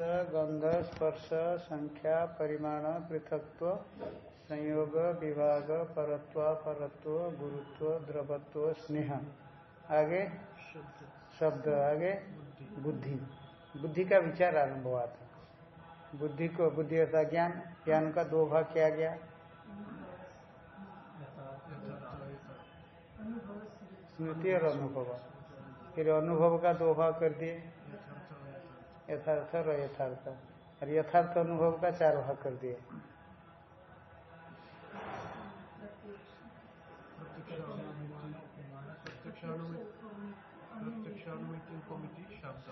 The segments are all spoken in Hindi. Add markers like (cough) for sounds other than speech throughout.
गंध स्पर्श, संख्या, परिमाण, पृथकत्व, संयोग, विभाग, परत्व परत्व, गुरुत्व, द्रवत्व, स्नेह। आगे? शब्द। आगे? बुद्धि। बुद्धि का विचार आरंभ हुआ था। बुद्धि को, बुद्धि अर्थात ज्ञान। ज्ञान का दो भाग किया गया। स्मृति और अनुभव। फिर अनुभव का दो भाग कर दिए। यथार्थ और यथार्थ और यथार्थ अनुभव का चार भाग कर दिए।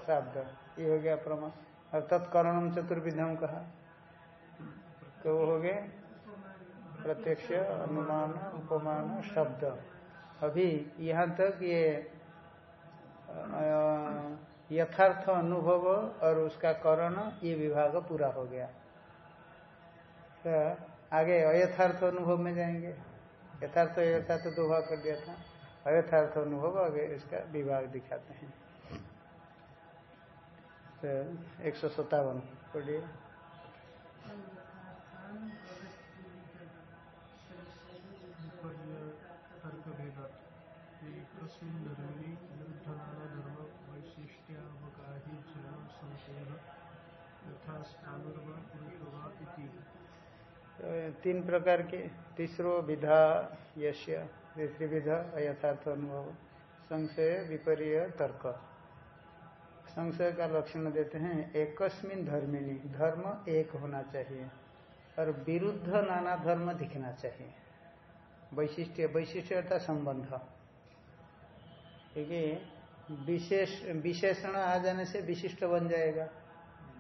शब्द। ये हो गया प्रमाण। और तत्कर्णम चतुर्विधम कहा। तो वो हो गए प्रत्यक्ष अनुमान उपमान शब्द। अभी यहाँ तक ये यथार्थ अनुभव और उसका करण, ये विभाग पूरा हो गया। तो आगे अयथार्थ अनुभव में जाएँगे। यथार्थ यथार्थ दो भाग कर दिया था। अयथार्थ अनुभव, आगे इसका विभाग दिखाते हैं। तो एक सौ सत्तावन पढ़िए। तीन प्रकार के, तीसरो विधा यश्य, तीसरी विधा अयथार्थ अनुभव, संशय, विपर्य, तर्क। संशय का लक्षण देते हैं, एकस्मिन धर्मिनी धर्म एक होना चाहिए, और विरुद्ध नाना धर्म दिखना चाहिए। वैशिष्ट वैशिष्ट अर्थात संबंध। क्योंकि विशेष, विशेषण आ जाने से विशिष्ट बन जाएगा।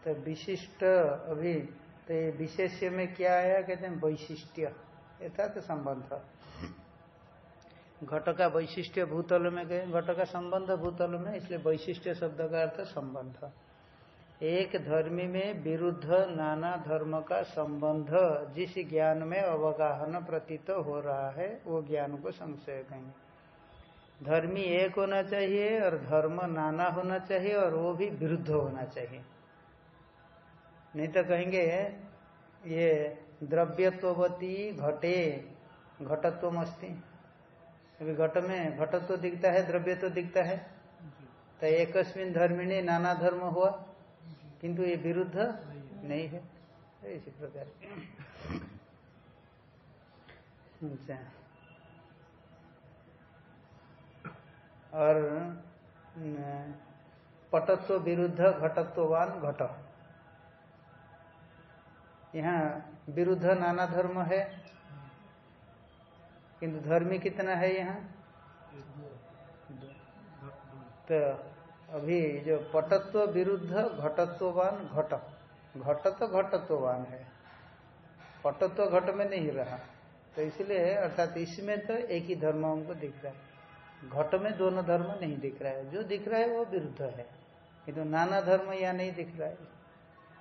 तो विशिष्ट अभी तो ये विशेष्य में क्या आया? कहते हैं वैशिष्ट्य। यथा तो संबंध। घट का वैशिष्ट्य भूतल में गए घट का संबंध भूतल में, इसलिए वैशिष्ट्य शब्द का अर्थ संबंध। एक धर्मी में विरुद्ध नाना धर्म का संबंध, जिस ज्ञान में अवगाहन प्रतीत हो रहा है, वो ज्ञान को संशय कहेंगे। धर्मी एक होना चाहिए और धर्म नाना होना चाहिए और वो भी विरुद्ध होना चाहिए। नहीं तो कहेंगे, ये द्रव्यत्वती घटे घटत्व अस्ति अभी घट में घटत्व दिखता है द्रव्य तो दिखता है। तो एकस्मिन धर्मिणी नाना धर्म हुआ, किंतु ये विरुद्ध नहीं है। इसी प्रकार। अच्छा। और पटत्व विरुद्ध घटत्ववान घट। यहाँ विरुद्ध नाना धर्म है, किंतु धर्मी कितना है यहाँ? तो अभी जो पटत्व विरुद्ध घटत्ववान घट घट तो घटत्ववान है, पटत्व घट में नहीं रहा। तो इसलिए, अर्थात इसमें तो एक ही धर्म हमको दिख रहा है। घट में दोनों धर्म नहीं दिख रहा है। जो दिख रहा है वो विरुद्ध है। किंतु नाना धर्म या नहीं दिख रहा है।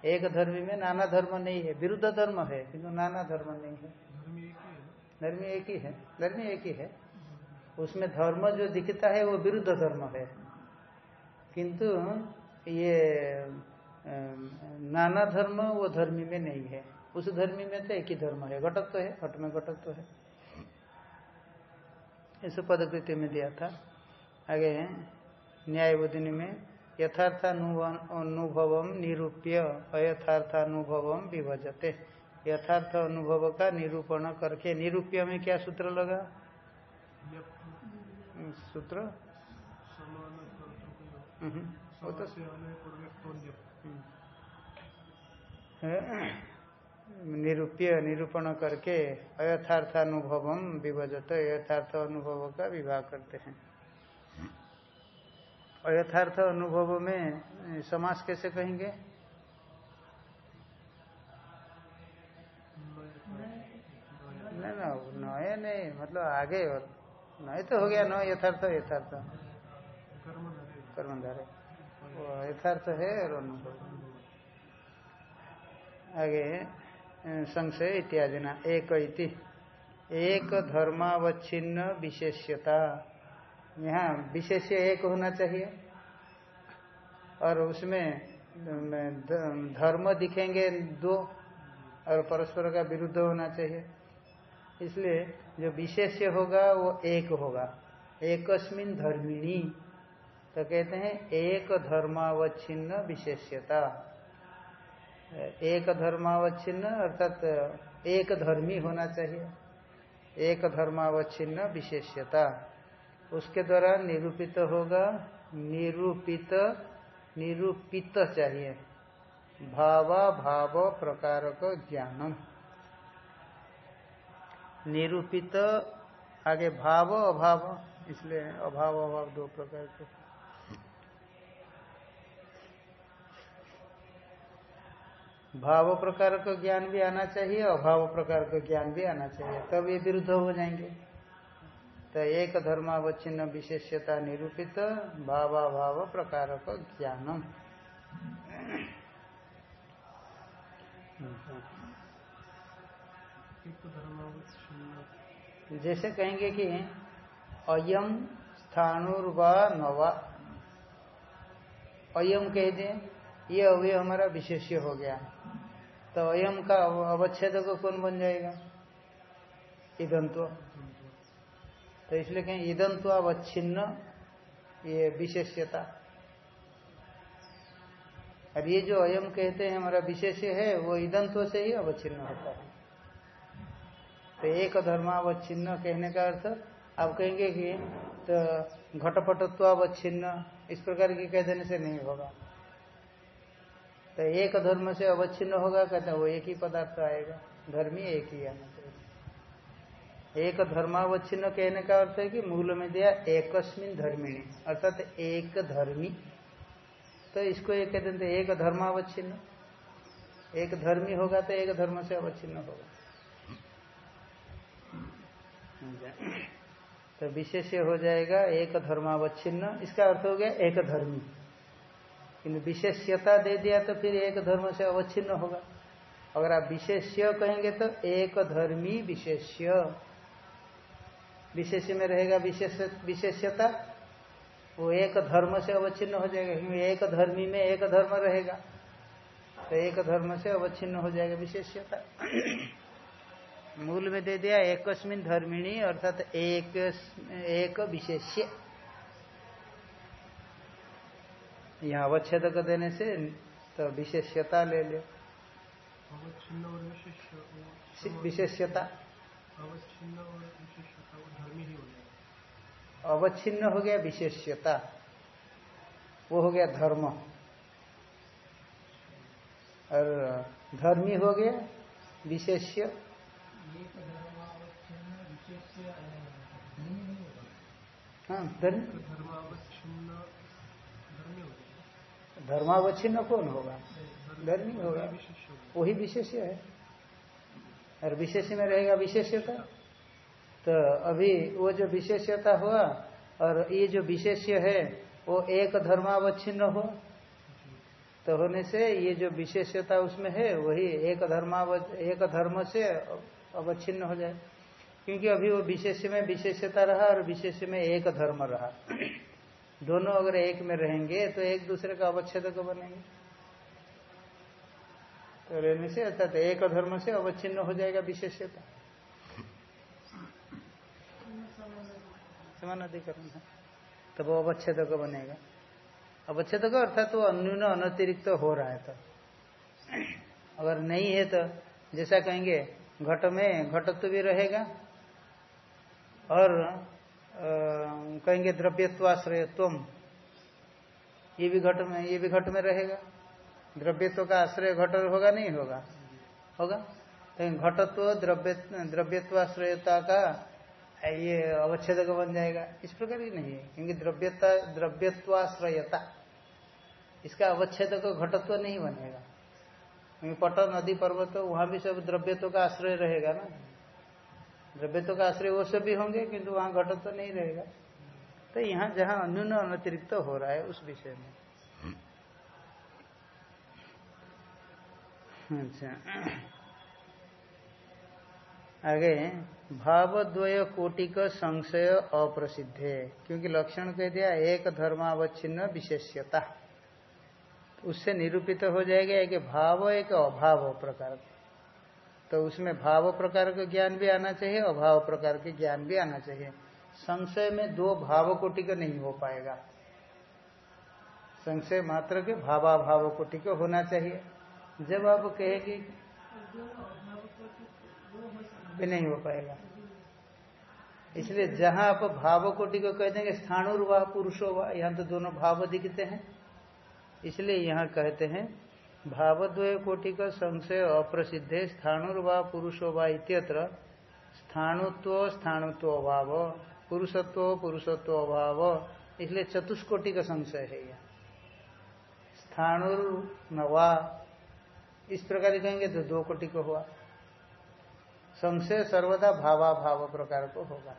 एक धर्म में नाना धर्म नहीं है विरुद्ध धर्म है किंतु नाना धर्म नहीं है। धर्मी एक ही है। धर्मी एक ही है उसमें धर्म जो दिखता है वो विरुद्ध धर्म है। किंतु ये नाना धर्म वो धर्मी में नहीं है। उस धर्मी में तो एक ही धर्म है। घटक तो है घट में घटक तो है। इस पदकृति में दिया था। आगे न्याय बुद्धि में यथार्थानुभव निरूप्य अयथार्थानुभव विभजते। यथार्थ अनुभव का निरूपण करके निरूप्य में क्या सूत्र लगा? सूत्र? हम्म, वो तो निरूप्य, निरूपण करके अयथार्थानुभव विभजत, यथार्थ अनुभव का विवाह करते हैं। अयथार्थ अनुभव में समास कैसे कहेंगे? नहीं ना नए नहीं मतलब आगे और नए तो हो गया, न यथार्थ यथार्थ। कर्मधारे। यथार्थ है और अनुभव। आगे संशय इत्यादि ना एक इति। एक धर्मावच्छिन्न विशेष्यता। यहाँ विशेष्य एक होना चाहिए। और उसमें धर्म दिखेंगे दो और परस्पर का विरुद्ध होना चाहिए। इसलिए जो विशेष्य होगा, वो एक होगा। एकस्मिन धर्मिणी। तो कहते हैं, एक धर्मावच्छिन्न विशेष्यता। एक धर्मावच्छिन्न, अर्थात एक धर्मी होना चाहिए। एक धर्मावच्छिन्न विशेष्यता। उसके द्वारा निरूपित होगा, निरूपित निरूपित चाहिए। भावा भाव प्रकार ज्ञान निरूपित, आगे भाव, अभाव, इसलिए अभाव अभाव दो प्रकार के। भाव प्रकार का ज्ञान भी आना चाहिए, अभाव प्रकार का ज्ञान भी आना चाहिए। तब ये विरुद्ध हो जाएँगे। तो एक धर्मावच्छिन्न विशेषता निरूपित भावा भाव प्रकार का ज्ञान जैसे कहेंगे कि अयम स्थानुर्वा नवा। अयम कह दें, ये अवय हमारा विशेष्य हो गया। तो अयम का अवच्छेद को कौन बन जाएगा? ईदंत्व तो इसलिए कहें ईदंत्व अवच्छिन्न, ये विशेष्यता। और ये जो अयम कहते हैं, हमारा विशेष है, वो ईदंत्व से ही अवच्छिन्न होता है। तो एक धर्मावच्छिन्न कहने का अर्थ, आप कहेंगे कि तो घटपटत्वावच्छिन्न इस प्रकार की कह देने से नहीं होगा। तो एक धर्म से अवच्छिन्न होगा, कहते हैं, वो एक ही पदार्थ आएगा। धर्मी एक ही आना एक धर्मावच्छिन्न कहने का अर्थ है कि मूल में दिया एकस्मिन धर्मिणी, अर्थात एक धर्मी। तो इसको एक कहते हैं एक धर्मावच्छिन्न। एक धर्मी होगा तो एक धर्म से अवच्छिन्न होगा। तो विशेष हो जाएगा एक धर्मावच्छिन्न। इसका अर्थ हो गया एक धर्मी। किन्तु विशेष्यता दे दिया तो फिर एक धर्म से अवच्छिन्न होगा। अगर आप विशेष्य कहेंगे तो एक धर्मी विशेष्य। विशेष्य में रहेगा विशेष, विशेष्यता। वो एक धर्म से अवच्छिन्न हो जाएगा, क्योंकि एक धर्मी में एक धर्म रहेगा। तो एक धर्म से अवच्छिन्न हो जाएगा विशेष्यता। मूल में दे दिया, एकस्मिन धर्मिणी, अर्थात एक एक विशेष्य। यहाँ अवच्छेद को देने से तो विशेष्यता ले ले। विशेष्यता। अवच्छिन्न हो गया। विशेष्यता। वो हो गया धर्म। और धर्मी हो गया विशेष्य। हाँ धर्म धर्मावच्छिन्न कौन होगा? धर्मी होगा। वही विशेष्य है। और विशेष में रहेगा विशेष्यता। तो अभी वो जो विशेष्यता हुआ, और ये जो विशेष्य है, वो एक धर्मावच्छिन्न हो। तो होने से ये जो विशेष्यता उसमें है, वही एक धर्माव, एक धर्म से अवच्छिन्न हो जाए। क्योंकि अभी वो विशेष में विशेषता रहा, और विशेष में एक धर्म रहा। दोनों अगर एक में रहेंगे तो एक दूसरे का अवच्छेद को बनेंगे। तो रहने से अर्थात तो एक धर्म से अवच्छिन्न हो जाएगा विशेषता। समान अधिकरण है। तो वो अवच्छेद को बनेगा। अवच्छेद को अर्थात वो अन्यून अनतिरिक्त तो हो रहा है तो। अगर नहीं है तो जैसा कहेंगे, घट में घटत्व भी रहेगा और कहेंगे द्रव्यत्वाश्रयत्व ये भी घट में, ये भी घट में रहेगा। द्रव्यत्व का आश्रय घट होगा, नहीं होगा? होगा। लेकिन घटत्व द्रव्य, द्रव्यत्वाश्रयता का ये अवच्छेद बन जाएगा। इस प्रकार ही नहीं है। क्योंकि द्रव्यता, द्रव्यत्वाश्रयता, इसका अवच्छेद को घटत्व नहीं बनेगा। क्योंकि पट नदी, पर्वत, वहाँ भी सब द्रव्यत्व का आश्रय रहेगा ना। द्रव्यत्व का आश्रय वो सब भी होंगे, किंतु वहाँ घटत तो नहीं रहेगा। तो यहाँ जहाँ अन्यून अनतिरिक्त तो हो रहा है, उस विषय में। अच्छा। आगे, भावद्वय कोटि का संशय अप्रसिद्ध। है क्योंकि लक्षण कह दिया, एक धर्मावच्छिन्न विशेष्यता। उससे निरूपित हो जाएगा कि भाव एक अभाव प्रकार तो उसमें भाव प्रकार का ज्ञान भी आना चाहिए, अभाव प्रकार के ज्ञान भी आना चाहिए। संशय में दो भाव का नहीं हो पाएगा। संशय मात्र के भावाभाव कोटि का होना चाहिए। जब आप कहेगी भी नहीं हो पाएगा। इसलिए जहाँ आप भाव को कह देंगे स्थानुर व पुरुषो वाह यहाँ तो दोनों भाव दिखते हैं। इसलिए यहाँ कहते हैं भावद्वय कोटि का संशय अप्रसिद्ध स्थानुर व पुरुषो व इत्यत्र स्थाणुत्व स्थाणुत्व अभाव, पुरुषत्व पुरुषत्व अभाव, इसलिए चतुष्कोटि का संशय है यह। स्थाणुर नवा इस प्रकार कहेंगे तो दो कोटि को हुआ। संशय सर्वदा भावा भाव प्रकार को होगा।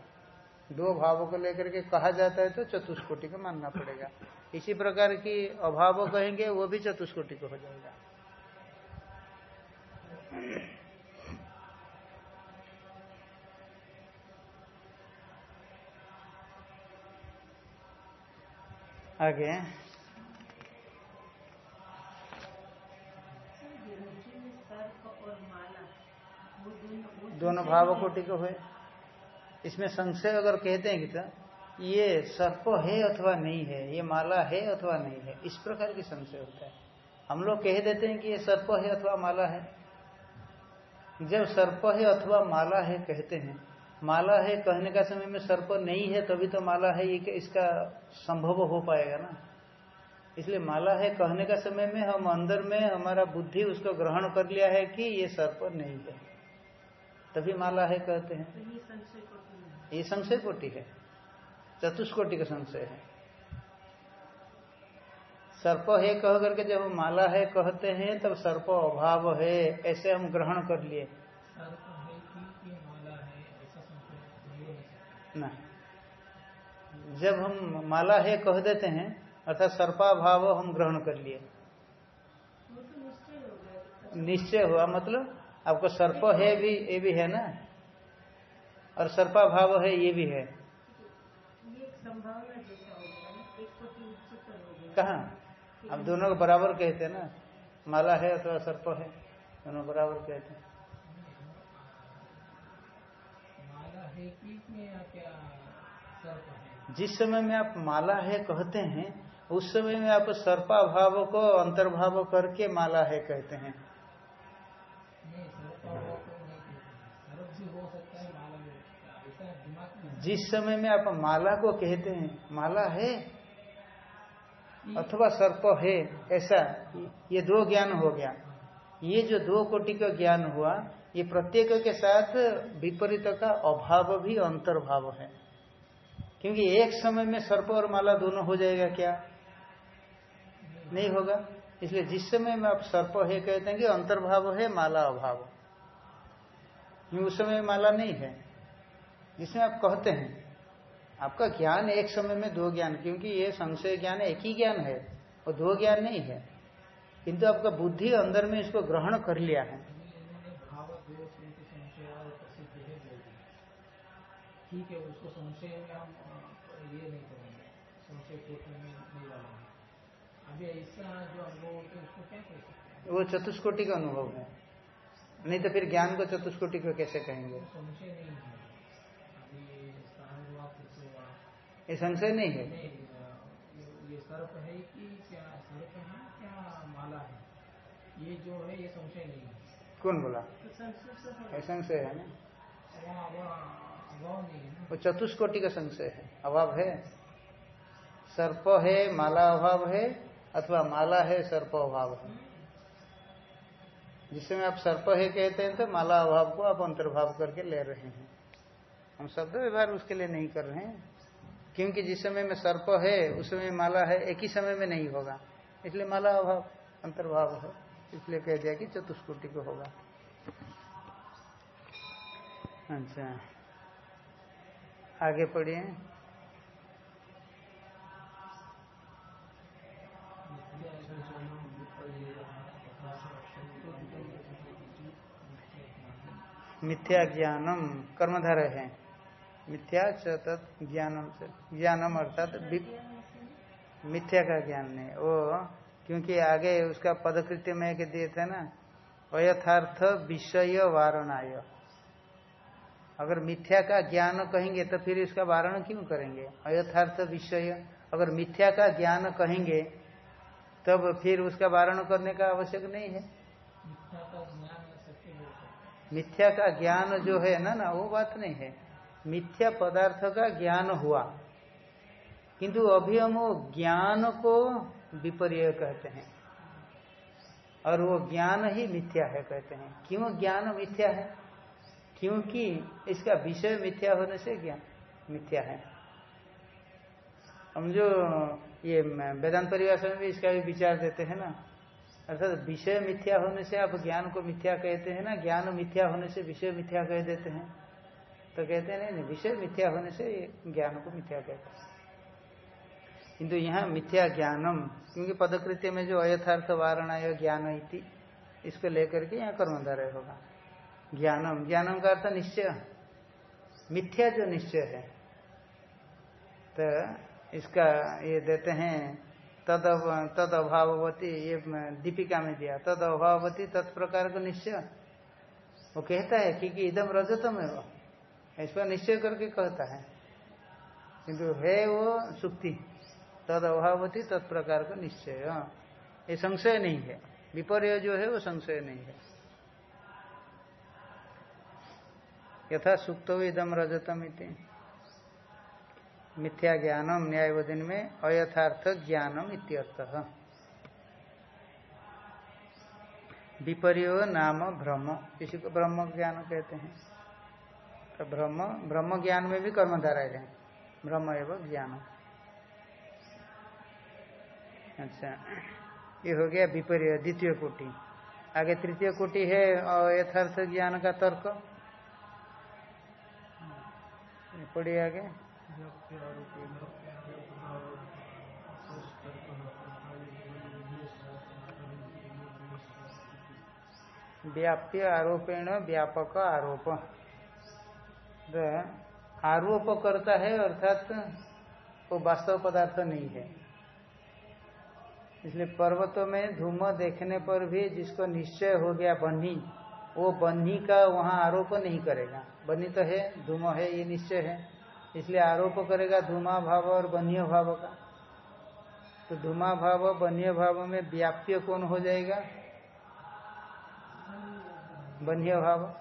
दो भावों को लेकर के कहा जाता है तो चतुष्कोटि को मानना पड़ेगा। इसी प्रकार की अभाव कहेंगे, वो भी चतुष्कोटि को हो जाएगा। आगे। दोनों भाव कोटि को हुए। इसमें संशय अगर कहते हैं कि तो ये सर्प है अथवा नहीं है, ये माला है अथवा नहीं है, इस प्रकार की संशय होता है। हम लोग कह देते हैं कि ये सर्प है अथवा माला है। जब सर्प है अथवा माला है कहते हैं, माला है कहने का समय में सर्प नहीं है तभी तो माला है, ये इसका संभव हो पाएगा ना? इसलिए माला है कहने का समय में हम अंदर में हमारा बुद्धि उसको ग्रहण कर लिया है कि ये सर्प नहीं है। तभी माला है कहते हैं। तो ये संशय कोटि है। चतुष्कोटि का संशय है। सर्प है कह करके जब माला है कहते हैं तब सर्प अभाव है ऐसे हम ग्रहण कर लिए। ना। जब हम माला है कह देते हैं अर्थात सर्पा भाव हम ग्रहण कर लिए। निश्चय हुआ मतलब आपको सर्प है भी ये भी है ना? और सर्पा भाव है ये भी है। कहा? आप दोनों को बराबर कहते हैं ना? माला है अथवा सर्प है? दोनों बराबर कहते हैं। जिस समय में आप माला है कहते हैं उस समय में आप सर्पा भाव को अंतर्भाव करके माला है कहते हैं। जिस समय में आप माला को कहते हैं माला है? अथवा सर्प है? ऐसा ये दो ज्ञान हो गया। ये जो दो कोटि का ज्ञान हुआ ये प्रत्येक के साथ विपरीत का अभाव भी अंतर्भाव है। क्योंकि एक समय में सर्प और माला दोनों हो जाएगा क्या? नहीं होगा। इसलिए जिस समय में आप सर्प है कहते हैं कि अंतर्भाव है माला अभाव। उस समय माला नहीं है। जिसमें आप कहते हैं। आपका ज्ञान एक समय में दो ज्ञान क्योंकि ये संशय ज्ञान एक ही ज्ञान है और दो ज्ञान नहीं है। किंतु आपका बुद्धि अंदर में इसको ग्रहण कर लिया है। ठीक है उसको संशय में हम ये नहीं करेंगे। संशय में नहीं डालेंगे। अभी ऐसा जो अनुभव होते उसको क्या कह सकते वो चतुष्कोटि का अनुभव है। नहीं तो फिर ज्ञान को चतुष्कोटि को कैसे कहेंगे? संशय नहीं है। ये संशय नहीं है। ये सर्प है कि क्या सर्प है क्या माला है? ये जो है ये संशय नहीं है। कौन बोला? संशय है ना? वो चतुष्कोटि का संशय है। अभाव है? सर्प है माला अभाव है अथवा माला है सर्प अभाव है। जिसमें आप सर्प है कहते हैं तो माला अभाव को आप अंतर्भाव करके ले रहे हैं। हम शब्द व्यवहार उसके लिए नहीं कर रहे हैं। क्योंकि जिस समय में सर्प है, उस समय माला है, एक ही समय में नहीं होगा। इसलिए माला अभाव, अंतर्भाव है। इसलिए कह दिया कि चतुष्कोटि को होगा। अच्छा। आगे पढ़िए। मिथ्या ज्ञानम कर्मधार है। मिथ्या ज्ञानम से ज्ञानम अर्थात मिथ्या का ज्ञान नहीं। वो क्योंकि आगे उसका पदकृत्य में के दिए थे ना अयथार्थ विषय वारणाय। अगर मिथ्या का ज्ञान कहेंगे तो फिर इसका वारण क्यों करेंगे? अयथार्थ विषय। अगर मिथ्या का ज्ञान कहेंगे तब फिर उसका वारण करने का आवश्यक नहीं है। मिथ्या का ज्ञान जो है ना ना वो बात नहीं है। मिथ्या पदार्थ का ज्ञान हुआ। किंतु अभी हम वो ज्ञान को विपर्य कहते हैं। और वो ज्ञान ही मिथ्या है कहते हैं। क्यों ज्ञान मिथ्या है? क्योंकि इसका विषय मिथ्या होने से ज्ञान मिथ्या है। हम जो ये वेदांत परिभाषा में भी इसका भी विचार देते हैं ना, अर्थात विषय मिथ्या होने से आप ज्ञान को मिथ्या कहते हैं ना, ज्ञान मिथ्या होने से विषय मिथ्या कह देते हैं। तो कहते हैं, नहीं विषय मिथ्या होने से ज्ञान को मिथ्या कहते हैं। किंतु यहाँ मिथ्या ज्ञानम, क्योंकि पदकृत्य में जो अयथार्थ वारणा ज्ञान इति, इसको लेकर के यहाँ कर्मधारय होगा। ज्ञानम ज्ञानम का अर्थ निश्चय। मिथ्या जो निश्चय है तो इसका ये देते हैं, तद तद अभावती ये दीपिका में दिया, तद अभावती तत्प्रकार को निश्चय। वो कहता है क्योंकि इदम रजतम है वो इस पर निश्चय करके कहता है। किंतु है वो सुक्ति, तद अभावती तत्प्रकार का निश्चय। ये संशय नहीं है। विपर्य जो है वो संशय नहीं है। यथा सुक्त इदम रजतम इति। मिथ्या ज्ञानम न्यायवदिन में अयथार्थ ज्ञानम इत्यर्थ। विपर्य नाम ब्रह्म। किसी को ब्रह्म ज्ञान कहते हैं। तो ब्रह्म ब्रह्म ज्ञान में भी कर्मधारा है ब्रह्म एवं ज्ञान। अच्छा ये हो गया विपर्य, द्वितीय कोटि। आगे तृतीय कोटि है, और यथार्थ ज्ञान का तर्क। पढ़िए आगे। व्याप्य आरोपेण, व्यापक आरोप। आरोप करता है, अर्थात वो वास्तव पदार्थ नहीं है। इसलिए पर्वतों में धूम देखने पर भी जिसको निश्चय हो गया बन्ही, वो बन्ही का वहाँ आरोप नहीं करेगा। बन्ही तो है, धूम है, ये निश्चय है। इसलिए आरोप करेगा धूमा भाव और बन्य भाव का। तो धूमा भाव बन्य भाव में व्याप्य कौन हो जाएगा? बन्य भाव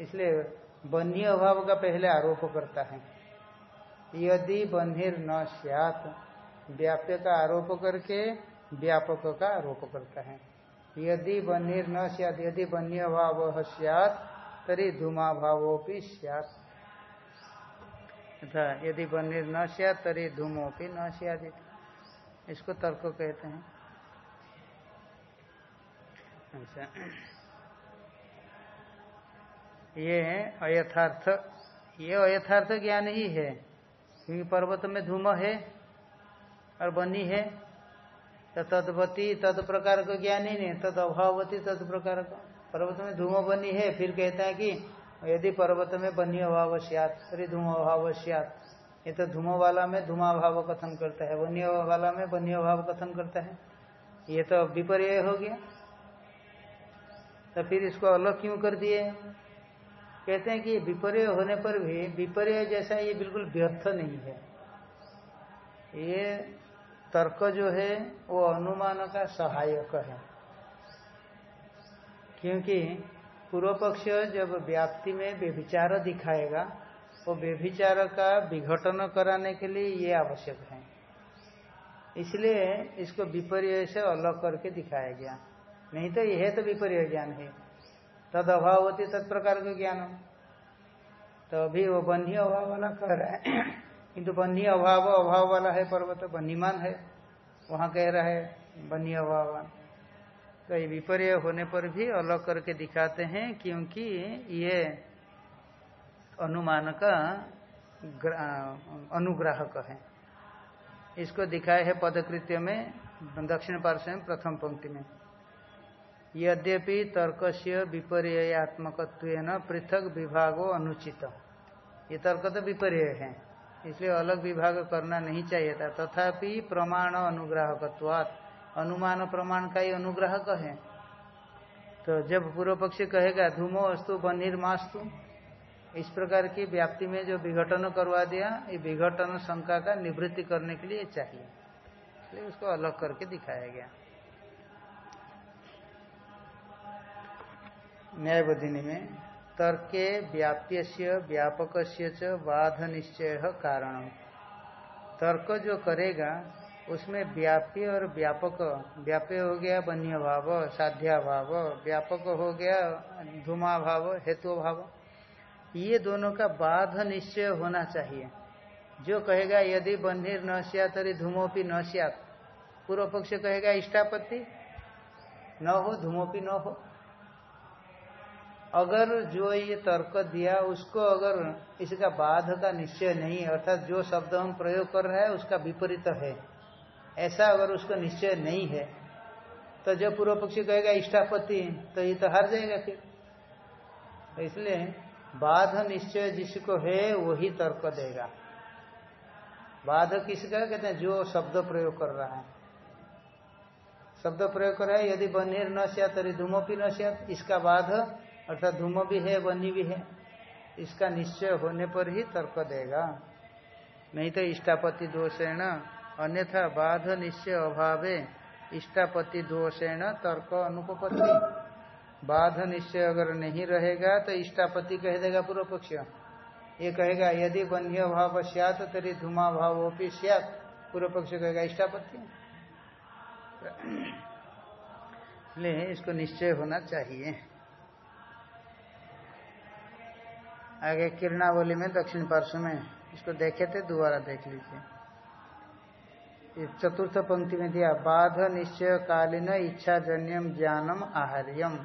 इसलिए बन्य अभाव का पहले आरोप करता है। यदि बन्हिर न सियात, व्याप्य का आरोप करके व्यापक का आरोप करता है। यदि बन्हिर न सियात, यदि बन्य अभाव सियात, तरी धूमा भावोपि सियात। तथा यदि बन्हिर न सियात, तरी धूमोपि न सियादित इसको तर्क कहते हैं। अच्छा। ये है अयथार्थ। ये अयथार्थ ज्ञान ही है। क्योंकि पर्वत में धूम है और बनी है। तो तदवती तद प्रकार का ज्ञान ही नहीं तद अभावती तद प्रकार का। पर्वत में धूम बनी है, फिर कहता है कि यदि पर्वत में बनी अभाव सियात, अरे धूम अभाव सियात। ये तो धूम वाला में धूमा भाव कथन करता है वन्य वाला में वन्य भाव कथन करता है। ये तो विपर्य हो गया। तो फिर इसको अलग क्यों कर दिए? कहते हैं कि विपर्य होने पर भी विपर्य जैसा ये बिल्कुल व्यर्थ नहीं है। ये तर्क जो है, वो अनुमान का सहायक है। क्योंकि पूर्व पक्ष जब व्याप्ति में व्यभिचार दिखाएगा, वो व्यभिचार का विघटन कराने के लिए ये आवश्यक है। इसलिए इसको विपर्य से अलग करके दिखाया गया। नहीं तो यह तो विपर्य ज्ञान है। तद अभाव होती तत्प्रकार का ज्ञान तो अभी वो बन्ही अभाव वाला कह रहा है। किंतु बन्ही अभाव अभाव वाला है पर्वत बन्हीमान है। वहाँ कह रहा है बन्ही अभाव। तो ये विपर्य होने पर भी अलग करके दिखाते हैं क्योंकि ये अनुमान का अनुग्राहक है। इसको दिखाए है पदकृत्य में, दक्षिण पार्श्व में, प्रथम पंक्ति में। यद्यपि तर्क से विपर्यात्मक पृथक विभागो अनुचित। ये तर्क तो विपर्य है। इसलिए अलग विभाग करना नहीं चाहिए था। तथापि प्रमाण अनुग्राहकत्वात्। अनुमान प्रमाण का ही अनुग्राहक है। तो जब पूर्व पक्षी कहेगा, धूमो अस्तु बनिर्मास्तु इस प्रकार की व्याप्ति में जो विघटन करवा दिया, ये विघटन शंका का निवृत्ति करने के लिए चाहिए। इसलिए उसको अलग करके दिखाया गया। न्यायबोधिनी में, तर्के व्याप्य व्यापक बाध निश्चय कारण तर्क जो करेगा, उसमें व्याप्य और व्यापक, व्याप्य हो गया बन्य भाव साध्या भाव व्यापक हो गया धुमा भाव हेतु भाव ये दोनों का बाध निश्चय होना चाहिए। जो कहेगा, यदि बन्हीर न सिया तरी धूमोपी न सियात। पूर्व पक्ष कहेगा, इष्टापत्ति। न हो, धूमोपी न हो। अगर जो ये तर्क दिया, उसको अगर इसका बाध का निश्चय नहीं है अर्थात जो शब्द हम प्रयोग कर रहे हैं, उसका विपरीत है। ऐसा अगर उसको निश्चय नहीं है तो जब पूर्व पक्षी कहेगा इष्टापति तो ये तो हार जाएगा फिर। तो इसलिए बाध निश्चय जिसको है, वही तर्क देगा। बाध किसका? कहते हैं, जो शब्द प्रयोग कर रहा है। शब्द प्रयोग कर रहा है, यदि बनेर न सिया, तरी धूमो धूमोपी न सिया, इसका बाध अर्थात धूम भी है बनी भी है, इसका निश्चय होने पर ही तर्क देगा। नहीं तो इष्टापति दोषेण, अन्यथा बाध निश्चय अभावे इष्टापति दोषेण तर्क अनुपपत्ति। बाध निश्चय अगर नहीं रहेगा तो इष्टापति कह देगा पूर्व पक्ष ये कहेगा, यदि बन्य भाव सियात तरी धुमा भाव भी सियात। पूर्व पक्ष कहेगा, इष्टापत्ति। (clears throat) इसलिए इसको निश्चय होना चाहिए। आगे किरणावली में दक्षिण पार्श्व में। इसको देखे थे, दोबारा देख लीजिए। चतुर्थ पंक्ति में दिया, बाध निश्चय कालीन इच्छा जन्यम ज्ञानम आहार्यम।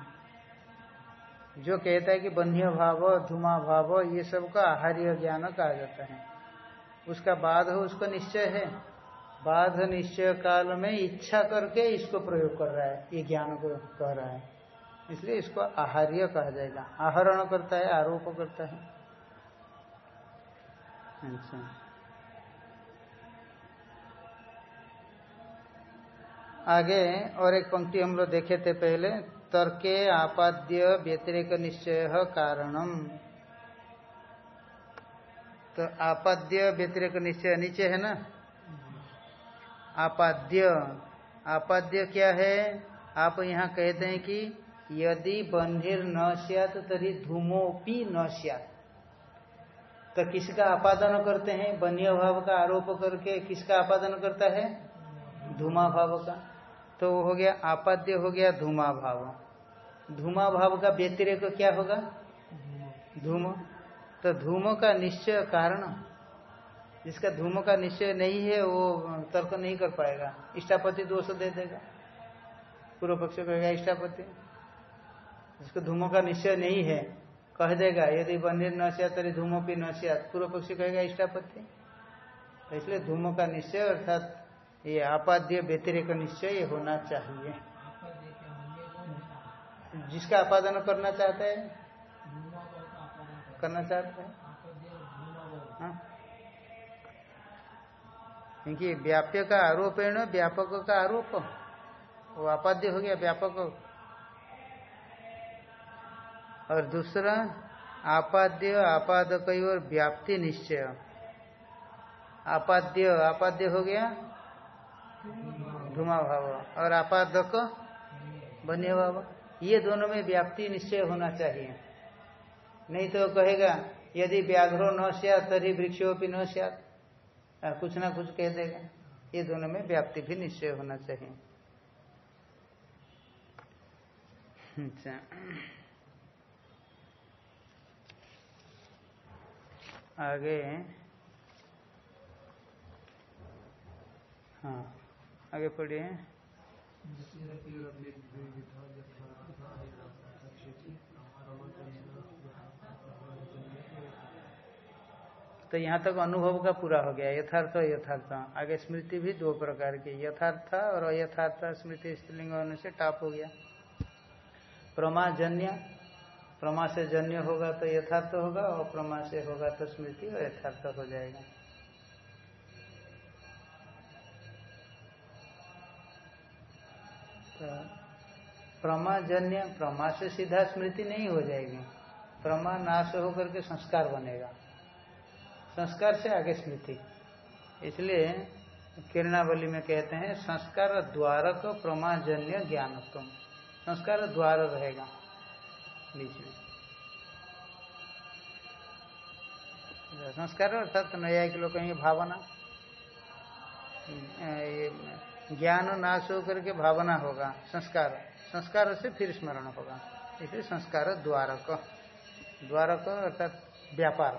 जो कहता है कि बन्य भाव, धुमा भाव, ये सब का आहार्य ज्ञान कहा जाता है। उसका बाध उसका निश्चय है। बाध निश्चय काल में इच्छा करके इसको प्रयोग कर रहा है, ये ज्ञान को कह रहा है। इसलिए इसको आहार्य कहा जाएगा। आहरण करता है, आरोप करता है। अच्छा। आगे और एक पंक्ति हम लोग देखे थे पहले, तर्के आपाद्य व्यतिरिक निश्चय कारणम। तो आपाद्य व्यतिरिक निश्चय नीचे है ना? आपाद्य। आपाद्य क्या है? आप यहाँ कहते हैं कि यदि बंधिर न सियात तरी धूमोपी न सियात। तो किसका आपादन करते हैं? बन्य भाव का आरोप करके किसका आपादन करता है? धूमा भाव का। तो हो गया, आपाद्य हो गया धूमा भाव। धूमा भाव का व्यतिरेक क्या होगा? धूम। तो धूम का निश्चय कारण, जिसका धूम का निश्चय नहीं है, वो तर्क नहीं कर पाएगा। इष्टापति दोष दे देगा। पूर्व पक्ष कहेगा इष्टापति जिसको धूमों का निश्चय नहीं है कह देगा, यदि बनिर न सिया तरी धूमोपी न सिया। पूर्व पक्षी कहेगा, इष्टापत्ति। तो इसलिए धूमो का निश्चय, अर्थात ये आपाद्य व्यतिरिक निश्चय होना चाहिए। जिसका आपादन करना चाहता है, करना चाहता है। हाँ। क्योंकि व्याप्य का आरोप है ना व्यापक का आरोप। वो आपाद्य हो गया, व्यापक और दूसरा, आपाद्य आपादक और व्याप्ति निश्चय। आपाद्य आपाद्य हो गया? धुमा भाव और आपादक बन्य भाव ये दोनों में व्याप्ति निश्चय होना चाहिए। नहीं तो कहेगा, यदि व्याघ्रो न सिया तरी वृक्षो न सिया कुछ ना कुछ कह देगा। ये दोनों में व्याप्ति भी निश्चय होना चाहिए। अच्छा। आगे हाँ आगे पढ़िए तो यहाँ तक अनुभव का पूरा हो गया यथार्थ यथार्थ आगे स्मृति भी दो प्रकार की यथार्थ और अयथार्थ स्मृति स्त्रीलिंग होने से टाप हो गया प्रमाजन्य प्रमा से जन्य होगा तो यथार्थ होगा और प्रमा से होगा तो स्मृति और यथार्थ हो जाएगा। तो प्रमाजन्य प्रमा से सीधा स्मृति नहीं हो जाएगी। प्रमा नाश होकर के संस्कार बनेगा। संस्कार से आगे स्मृति। इसलिए किरणावली में कहते हैं, संस्कार द्वारक प्रमाजन्य ज्ञानत्म संस्कार द्वार रहेगा। में संस्कार अर्थात नया के लोग कहेंगे भावना। ज्ञान नाश होकर के भावना होगा, संस्कार। संस्कार से फिर स्मरण होगा। इसलिए संस्कार द्वारक। द्वारक अर्थात व्यापार।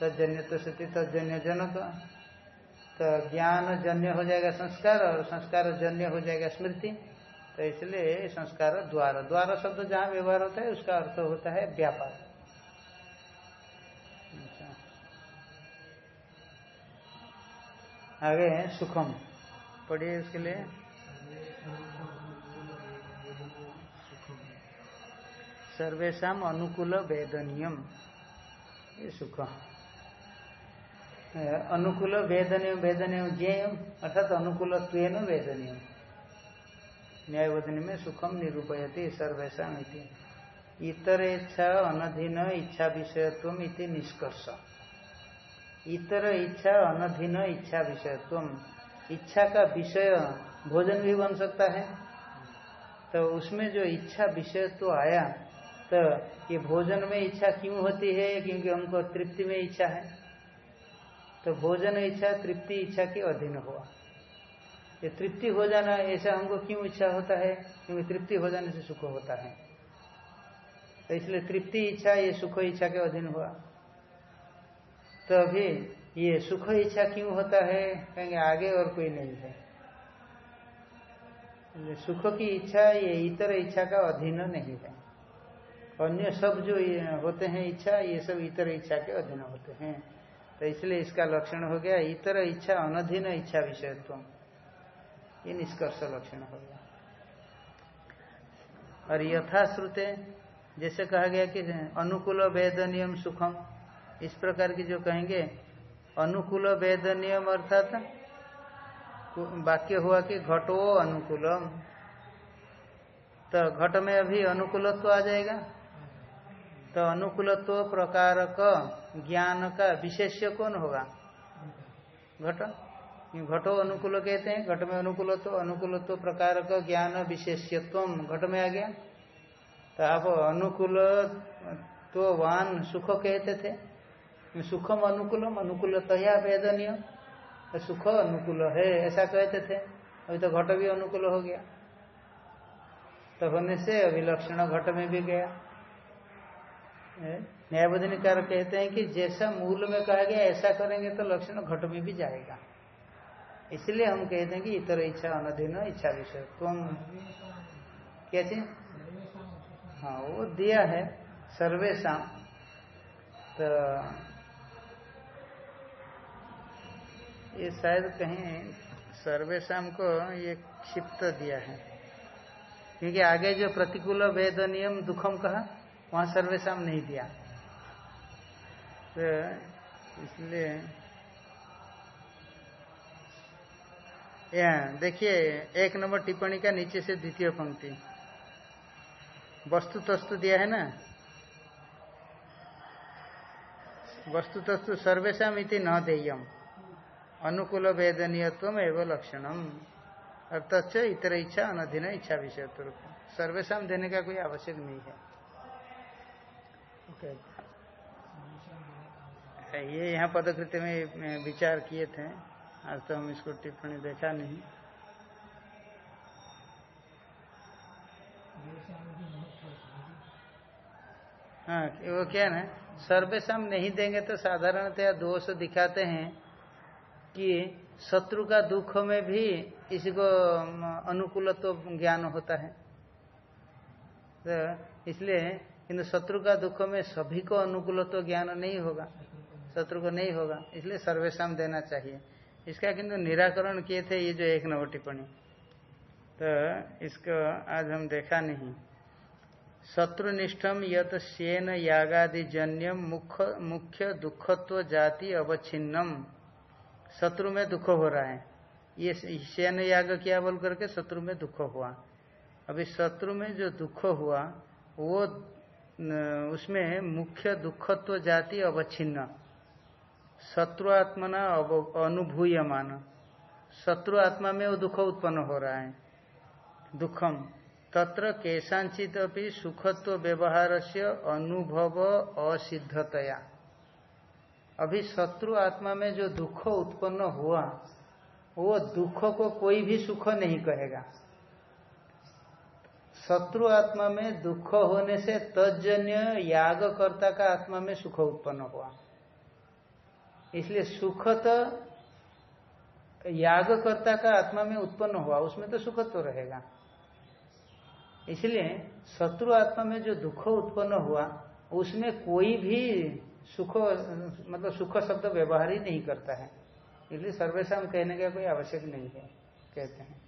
तजन्य तो स्थिति तजन्य जनक तो ज्ञान जन्य हो जाएगा संस्कार और संस्कार जन्य हो जाएगा स्मृति। तो इसलिए संस्कार द्वार द्वार शब्द जहाँ व्यवहार होता है, उसका अर्थ होता है व्यापार। अच्छा। आगे सुखम। पढ़िए उसके लिए। सर्वेशा अनुकूल वेदनियम। ये सुख। अनुकूल वेदनीय वेदनीय ज्ञेय अर्थात अनुकूल वेदनीय न्यायवदनी में सुखम निरूपयती सर्वेशा इतर इच्छा अनधीन इच्छा विषयत्व इति निष्कर्ष। इतर इच्छा अनधीन इच्छा विषयत्व इच्छा का विषय भोजन भी बन सकता है। तो उसमें जो इच्छा विषयत्व आया तो ये भोजन में इच्छा क्यों होती है? क्योंकि हमको तृप्ति में इच्छा है। तो भोजन इच्छा तृप्ति इच्छा के अधीन हुआ। ये तृप्ति हो जाना, ऐसा हमको क्यों इच्छा होता है? क्योंकि तृप्ति हो जाने से सुख होता है। तो इसलिए तृप्ति इच्छा, ये सुख इच्छा के अधीन हुआ। तो अभी ये सुख इच्छा क्यों होता है? कहेंगे आगे और कोई नहीं है। सुख की इच्छा, ये इतर इच्छा का अधीन नहीं है। अन्य सब जो होते हैं इच्छा, ये सब इतर इच्छा के अधीन होते हैं। तो इसलिए इसका लक्षण हो गया, इतर इच्छा अनधीन इच्छा विषयत्व। ये निष्कर्ष लक्षण हो गया। और यथा श्रुते जैसे कहा गया कि अनुकूल वेद नियम सुखम, इस प्रकार की जो कहेंगे, अनुकूल वेद नियम अर्थात वाक्य हुआ कि घटो अनुकूलम। तो घट में अभी अनुकूलत्व तो आ जाएगा। तो अनुकूलत्व प्रकार का ज्ञान का विशेष्य कौन होगा? घट। घटो अनुकूल कहते हैं, घट में अनुकूल तो अनुकूल तो प्रकार का ज्ञान विशेष्यत्व घट में आ गया। तो आप अनुकूल तो वान सुख कहते थे। सुखम अनुकूलम, अनुकूलतया वेदनीय। तो सुख अनुकूल है, ऐसा कहते थे। अभी तो घट भी अनुकूल हो गया। तो होने से अभी लक्षण घट में भी गया। न्यायबोधनिकार कहते हैं कि जैसा मूल में कहा गया, ऐसा करेंगे तो लक्षण घट में भी जाएगा। इसलिए हम कहते हैं कि इतर इच्छा अनधीन इच्छा विषय। तुम कैसे? हाँ वो दिया है सर्वेशा तो ये शायद कहीं सर्वेशम को ये क्षिप्त दिया है। क्योंकि आगे जो प्रतिकूल वेद नियम दुखम कहा, वहाँ सर्वेशम नहीं दिया। तो इसलिए देखिए एक नंबर टिप्पणी का नीचे से द्वितीय पंक्ति। वस्तु तस्तु दिया है ना? वस्तु तस्तु सर्वेशा इति न देयम। अनुकूल वेदनीयत्व एवं लक्षणम। अर्थात इतर इच्छा अनधीन इच्छा विषय सर्वेशा देने का कोई आवश्यक नहीं है। ये यहाँ पदकृत्य में विचार किए थे। आज तो हम इसको टिप्पणी देखा नहीं। हाँ वो क्या ना, सर्वेशम नहीं देंगे तो साधारणतया दोष दिखाते हैं कि शत्रु का दुख में भी इसी को अनुकूल तो ज्ञान होता है। तो इसलिए किंतु शत्रु का दुख में सभी को अनुकूल तो ज्ञान नहीं होगा, शत्रु को नहीं होगा, इसलिए सर्वेशम देना चाहिए। इसका किंतु निराकरण किए थे, ये जो एक नंबर टिप्पणी। तो इसको आज हम देखा नहीं। शत्रुनिष्ठम यत सेन यागादि जन्यम मुख्य मुख्य दुखत्व जाति अवच्छिन्नम। शत्रु में दुख हो रहा है। ये शयन याग किया बोल करके शत्रु में दुख हुआ। अभी शत्रु में जो दुख हुआ, वो उसमें मुख्य दुखत्व जाति अवच्छिन्न। शत्रु आत्मा आत्मना अनुभूयमान। शत्रु आत्मा में वो दुख उत्पन्न हो रहा है। दुखम। तत्र केशांचित अभी सुखत्व व्यवहार से अनुभव असिद्धतया। अभी शत्रु आत्मा में जो दुख उत्पन्न हुआ, वो दुख को कोई भी सुख नहीं कहेगा। शत्रु आत्मा में दुख होने से तजन्य यागकर्ता का आत्मा में सुख उत्पन्न हुआ। इसलिए सुख तो यागकर्ता का आत्मा में उत्पन्न हुआ, उसमें तो सुख तो रहेगा। इसलिए शत्रु आत्मा में जो दुख उत्पन्न हुआ, उसमें कोई भी सुख मतलब सुख शब्द व्यवहार ही नहीं करता है। इसलिए सर्वेशा कहने का कोई आवश्यक नहीं है, कहते हैं।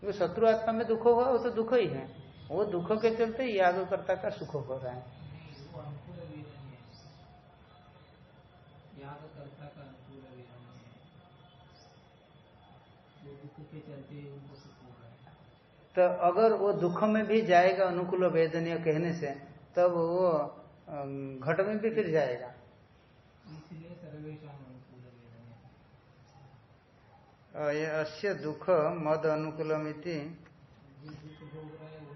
क्योंकि शत्रु आत्मा में दुख हुआ वो तो दुख ही है। वो दुख के चलते यागकर्ता का सुख हो रहा है। तो अगर वो दुख में भी जाएगा अनुकूल वेदनीय कहने से तब वो घट में भी फिर जाएगा। अस्य दुख मद अनुकूलमिति।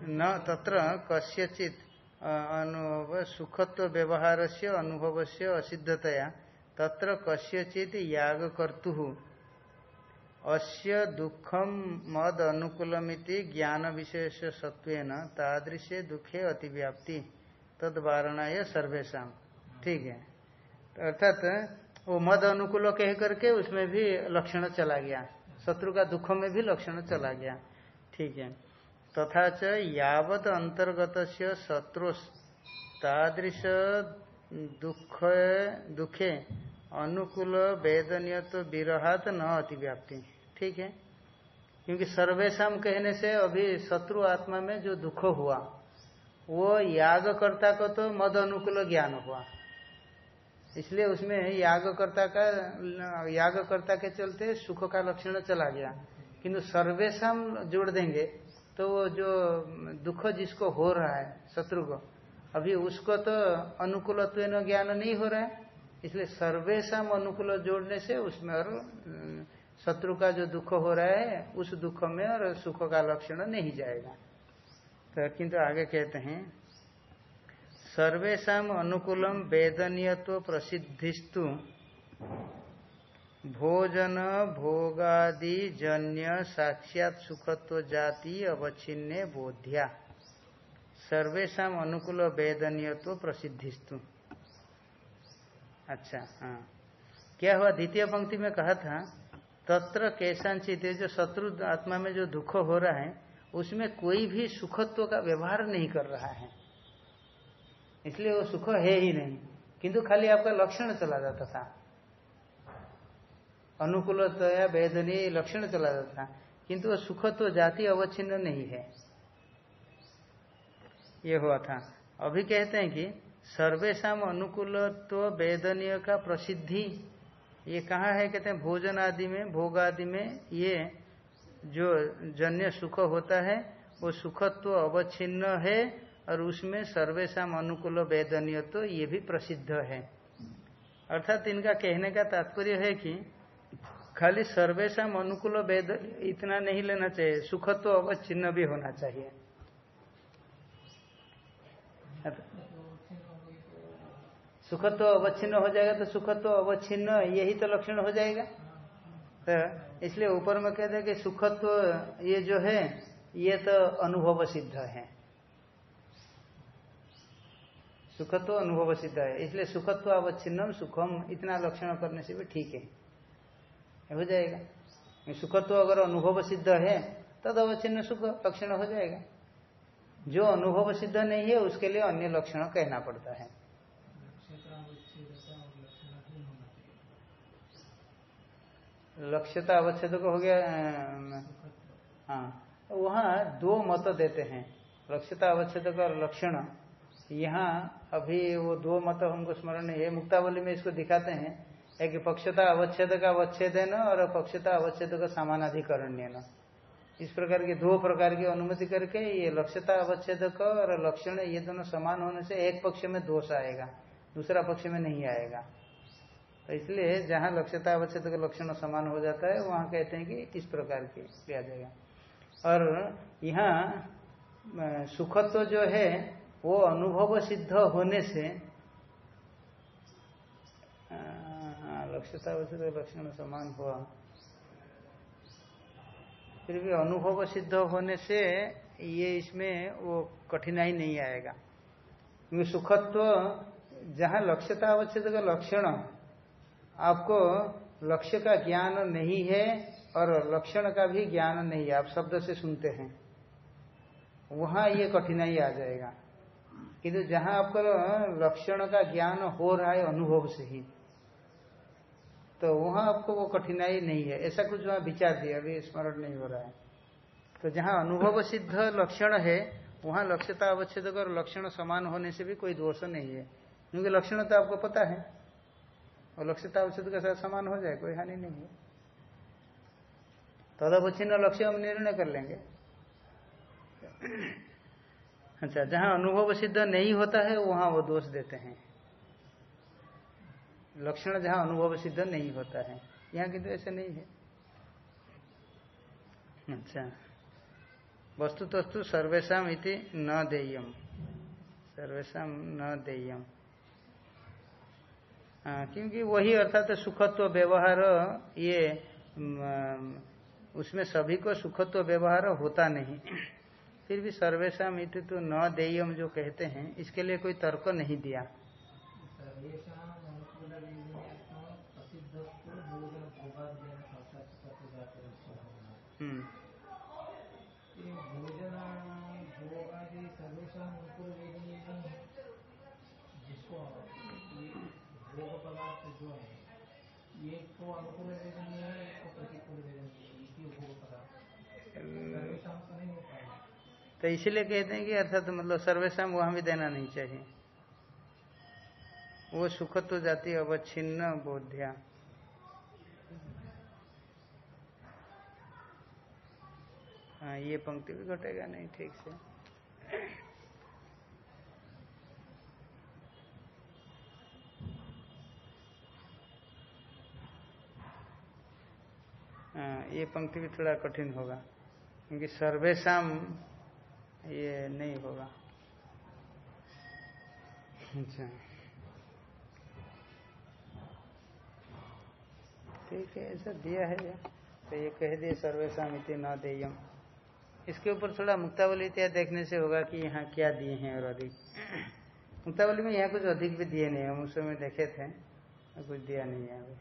न तत्र कस्यचित अनुभव सुखत्व व्यवहार से अनुभव से असिद्धतया। तत्र कस्यचित याग कर्तु अस्य दुखम मद अनुकूलमिति ज्ञान विशेष सत्वेन तादृशे दुखे अतिव्याप्ति तद वारणा सर्वेशा ठीक है? अर्थात, वो मद अनुकूल कह करके उसमें भी लक्षण चला गया। शत्रु का दुख में भी लक्षण चला गया। ठीक है? तथा च यावत अंतर्गत शत्रु तादृश दुख, दुखे अनुकूल वेदनीय तो विरहात न अतिव्याप्ति। ठीक है? क्योंकि सर्वेशम कहने से अभी शत्रु आत्मा में जो दुख हुआ, वो यागकर्ता को तो मद अनुकूल ज्ञान हुआ। इसलिए उसमें यागकर्ता का, यागकर्ता के चलते सुख का लक्षण चला गया। किंतु सर्वेशम जोड़ देंगे तो वो जो दुख जिसको हो रहा है, शत्रु को, अभी उसको तो अनुकूल ज्ञान नहीं हो रहा है। इसलिए सर्वेशम अनुकूल जोड़ने से उसमें और शत्रु का जो दुख हो रहा है, उस दुख में और सुख का लक्षण नहीं जाएगा। तो किंतु आगे कहते हैं सर्वेशा अनुकूलम वेदनीयत्व प्रसिद्धिस्तु। भोजन भोगादि जन्य साक्षात सुखत्व जाति अवच्छिन्ने बोध्या। सर्वेशा अनुकूल वेदनीयत्व प्रसिद्धिस्तु। अच्छा हाँ। क्या हुआ, द्वितीय पंक्ति में कहा था, तत्र कैसांचित जो शत्रु आत्मा में जो दुख हो रहा है, उसमें कोई भी सुखत्व का व्यवहार नहीं कर रहा है। इसलिए वो सुख है ही नहीं, किंतु खाली आपका लक्षण चला जाता था। अनुकूलतया वेदनीय लक्षण चला जाता था, किंतु सुख तो जाति अवच्छिन्न नहीं है। ये हुआ था। अभी कहते हैं कि सर्वेशा अनुकूलत्व वेदनीय का प्रसिद्धि। ये कहाँ है? कहते हैं, भोजन आदि में, भोग आदि में ये जो जन्य सुख होता है, वो सुखत्व अवच्छिन्न है और उसमें सर्वेशा अनुकूल वेदनीय तो ये भी प्रसिद्ध है। अर्थात इनका कहने का तात्पर्य है कि खाली सर्वेशा अनुकूल वेद इतना नहीं लेना चाहिए, सुखत्व अवच्छिन्न भी होना चाहिए। सुख तो अवच्छिन्न हो जाएगा तो सुख तो अवच्छिन्न, यही तो लक्षण हो जाएगा। तो इसलिए ऊपर में कहते हैं कि सुखत्व ये जो है, ये तो अनुभव सिद्ध है। सुखत्व अनुभव सिद्ध है। इसलिए सुखत्व अवच्छिन्नम सुखम, इतना लक्षण करने से भी ठीक है। हो जाएगा। सुखत्व अगर अनुभव सिद्ध है, तद अवच्छिन्न सुख लक्षण हो जाएगा। जो अनुभव सिद्ध नहीं है, उसके लिए अन्य लक्षण कहना पड़ता है। लक्ष्यता अवच्छेद को हो गया हाँ। वहाँ दो मत देते हैं, लक्ष्यता अवच्छेद का लक्षण। यहाँ अभी वो दो मत हमको स्मरण है मुक्तावली में इसको दिखाते हैं, एक पक्षता अवच्छेद का अवच्छेद न और पक्षता अवच्छेद का समानाधिकरण्य इस प्रकार के दो प्रकार की अनुमति करके ये लक्ष्यता अवच्छेद और लक्षण ये दोनों समान होने से एक पक्ष में दोष आएगा, दूसरा पक्ष में नहीं आएगा। तो इसलिए जहाँ लक्ष्यता अवच्छेद का लक्षण समान हो जाता है, वहाँ कहते हैं कि इस प्रकार की लिया जाएगा। और यहाँ सुखत्व जो है, वो अनुभव सिद्ध होने से लक्ष्यता अवच्छेद का लक्षण समान हुआ। फिर भी अनुभव सिद्ध होने से ये इसमें वो कठिनाई नहीं आएगा। क्योंकि सुखत्व, जहाँ लक्ष्यता अवच्छेद का लक्षण आपको लक्ष्य का ज्ञान नहीं है और लक्षण का भी ज्ञान नहीं है, आप शब्द से सुनते हैं। वहाँ ये कठिनाई आ जाएगा। किंतु जहाँ आपको लक्षण का ज्ञान हो रहा है अनुभव से ही तो वहाँ आपको वो कठिनाई नहीं है। ऐसा कुछ वहाँ विचार दिया, अभी स्मरण नहीं हो रहा है। तो जहाँ अनुभव सिद्ध लक्षण है, वहाँ लक्ष्यता अवच्छेद और लक्षण समान होने से भी कोई दोष नहीं है। क्योंकि लक्षण तो आपको पता है। और लक्ष्यता अवच्छेद के साथ समान हो जाए, कोई हानि नहीं है। तदवच्छिन्न लक्ष्य हम निर्णय कर लेंगे। अच्छा जहाँ अनुभव सिद्ध नहीं होता है, वहाँ वो दोष देते हैं। लक्षण जहाँ अनुभव सिद्ध नहीं होता है, यहाँ किंतु ऐसे नहीं है। अच्छा वस्तु तस्तु सर्वेशा इति न देयम। सर्वेशा न देयम। क्योंकि वही अर्थात सुखत्व व्यवहार ये उसमें सभी को सुखत्व व्यवहार होता नहीं। फिर भी सर्वेशा मित्र तो न देयम जो कहते हैं इसके लिए कोई तर्क नहीं दिया। हम्म। तो इसीलिए कहते हैं कि अर्थात तो मतलब सर्वेशम वहाँ भी देना नहीं चाहिए। वो सुखत्व तो जाति अवच्छिन्न बोध्या। हाँ ये पंक्ति भी घटेगा नहीं, ठीक से। ये पंक्ति भी थोड़ा कठिन होगा, क्योंकि सर्वेशम ये नहीं होगा। अच्छा। ठीक है, ऐसा दिया है तो ये कह दिए सर्वेशम इति न देयम। इसके ऊपर थोड़ा मुक्तावली इत्यादि देखने से होगा कि यहाँ क्या दिए हैं और अधिक। मुक्तावली में यहाँ कुछ अधिक भी दिए नहीं हम उस समय देखे थे कुछ दिया नहीं है अभी।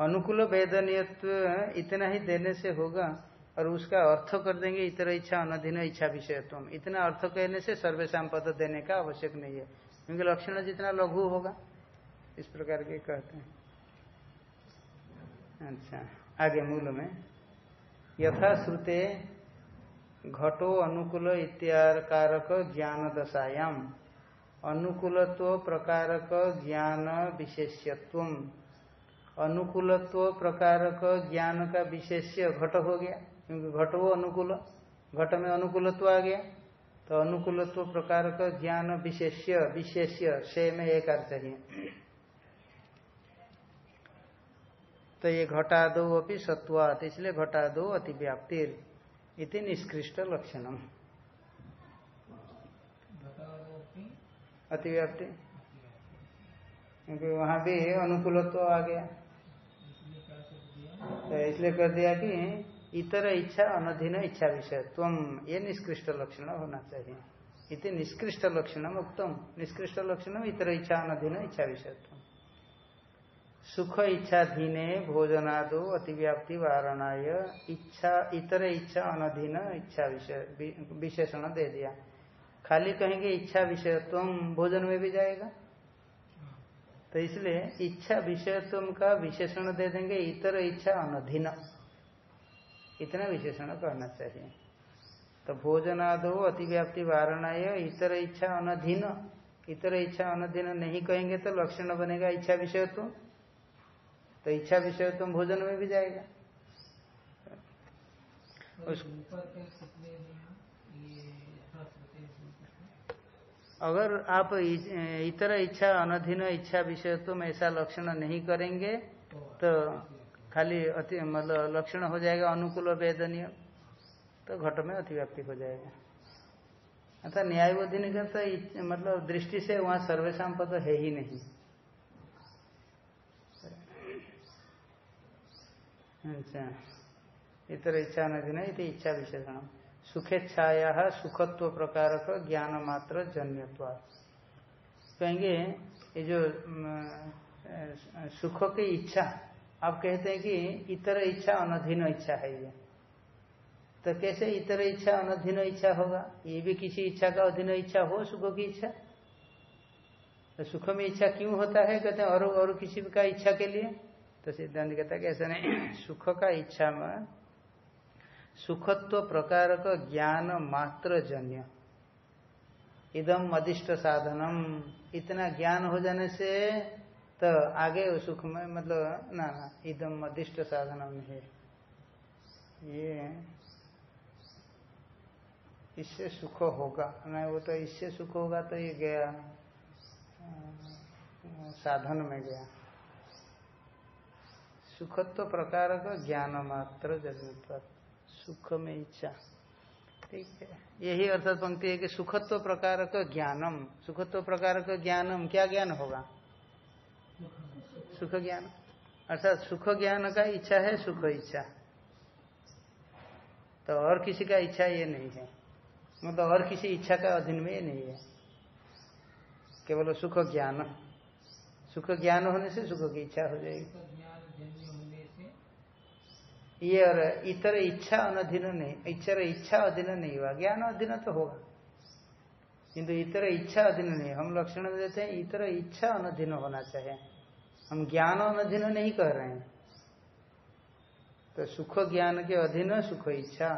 अनुकूल वेदनीयत्व इतना ही देने से होगा और उसका अर्थ कर देंगे, इतर इच्छा, अनधीन इच्छा विषयत्व इतना अर्थ कहने से सर्वेशम पद देने का आवश्यक नहीं है। क्योंकि लक्षण जितना लघु होगा, इस प्रकार के कहते हैं। अच्छा आगे मूल में। यथा श्रुते घटो अनुकूल इत्याकारक ज्ञान दशायाम अनुकूलत्व प्रकारक ज्ञान विशेष्यत्व अनुकूलत्व प्रकार का ज्ञान का विशेष्य घट हो गया, क्योंकि घट वो अनुकूल, घट में अनुकूलत्व आ गया तो अनुकूलत्व प्रकार का ज्ञान विशेष्य विशेष्य से में एक अर्थ चाहिए तो ये घटा दो अपनी सत्वात, इसलिए घटा दो अतिव्याप्तिर इति निष्कृष्ट लक्षणम। अतिव्याप्ति? क्योंकि वहाँ भी अनुकूलत्व आ गया। तो इसलिए कर दिया कि इतर इच्छा, अनधीन इच्छा विषय तुम ये निष्कृष्ट लक्षण होना चाहिए। इति निष्कृष्ट लक्षण उत्तम निष्कृष्ट लक्षण इतर इच्छा, अनधीन इच्छा विषय सुख इच्छाधीने भोजनादो अतिव्याप्ति वारणाय इच्छा, इतर इच्छा, अनधीन इच्छा विषय विशेषण दे दिया। खाली कहेंगे इच्छा विषय तुम भोजन में भी जाएगा? तो इसलिए इच्छा विषयत्व का विशेषण दे देंगे इतर इच्छा अनधीन। इतना विशेषण कहना चाहिए। तो भोजनादो अतिव्याप्ति वारणा इतर इच्छा अनधीन। इतर इच्छा अनधीन नहीं कहेंगे तो लक्षण बनेगा इच्छा विषय तो तो इच्छा विषय तुम भोजन में भी जाएगा। उस अगर आप इतर इच्छा, अनधीन इच्छा विषय तुम ऐसा लक्षण नहीं करेंगे तो खाली अति मतलब लक्षण हो जाएगा अनुकूल वेदनीय तो घट में अतिव्याप्ति हो जाएगा। अर्थात न्याय न्यायबोधिनी का तो मतलब दृष्टि से वहाँ सर्वेशा पद है ही नहीं। अच्छा। इतर इच्छा नदी नहीं इच्छा विशेषण सुखेच्छाया सुखत्व प्रकार का ज्ञान मात्र जन्यत्व। कहेंगे, ये जो सुख की इच्छा, आप कहते हैं कि इतर इच्छा अनधीन इच्छा है ये। तो कैसे इतर इच्छा अनधीन इच्छा होगा? ये भी किसी इच्छा का अधीन इच्छा हो सुख की इच्छा? तो सुख में इच्छा क्यों होता है? कहते हैं, और और किसी का इच्छा के लिए। तो सिद्धांत कहता है कि ऐसा नहीं, सुख का इच्छा में सुखत्व प्रकार का ज्ञान मात्र जन्य इदम अधिष्ट साधनम। इतना ज्ञान हो जाने से तो आगे सुख में मतलब ना ना, इदम अधिष्ट साधनम है। ये इससे सुख होगा। नहीं वो तो इससे सुख होगा तो ये गया, साधन में गया। सुखत्व प्रकार का ज्ञान मात्र जन्म सुख में इच्छा ठीक है। यही अर्थात पंक्ति है कि सुखत्व प्रकार का ज्ञानम। सुखत्व प्रकार का ज्ञानम, क्या ज्ञान होगा? सुख ज्ञान। अर्थात सुख ज्ञान का इच्छा है सुख इच्छा। तो और किसी का इच्छा ये नहीं है। मतलब और किसी इच्छा का अधीन में ये नहीं है। केवल सुख ज्ञान। सुख ज्ञान होने से सुख की इच्छा हो जाएगी। ये और इतर इच्छा अनधीन नहीं इतर इच्छा अधीन नहीं हुआ। ज्ञान अधीन तो होगा। किंतु इतर इच्छा अधीन नहीं। हम लक्षण देते हैं, इतर इच्छा अनधीन होना चाहिए। हम ज्ञान अनधीन नहीं कह रहे हैं। तो सुख ज्ञान के अधीन, सुख इच्छा।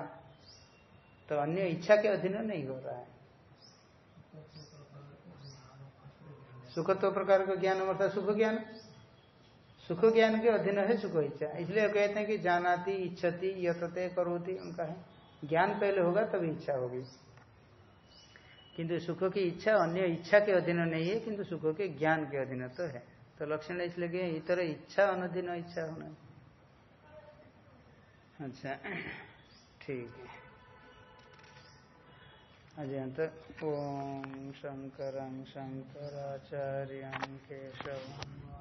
तो अन्य इच्छा के अधीन नहीं हो रहा है। सुख तो प्रकार का ज्ञान अर्थात सुख ज्ञान। सुख ज्ञान के अधीन है सुख इच्छा। इसलिए कहते हैं कि जानाती, इच्छती, यतते, करोती, उनका है। ज्ञान पहले होगा, तभी इच्छा होगी। किंतु सुख की इच्छा अन्य इच्छा के अधीन नहीं है, किंतु सुख के ज्ञान के अधीन तो है। तो लक्षण इसलिए कि इतर इच्छा, अनधीन इच्छा होना। अच्छा ठीक है। अजंत ओम शंकर शंकराचार्य केशव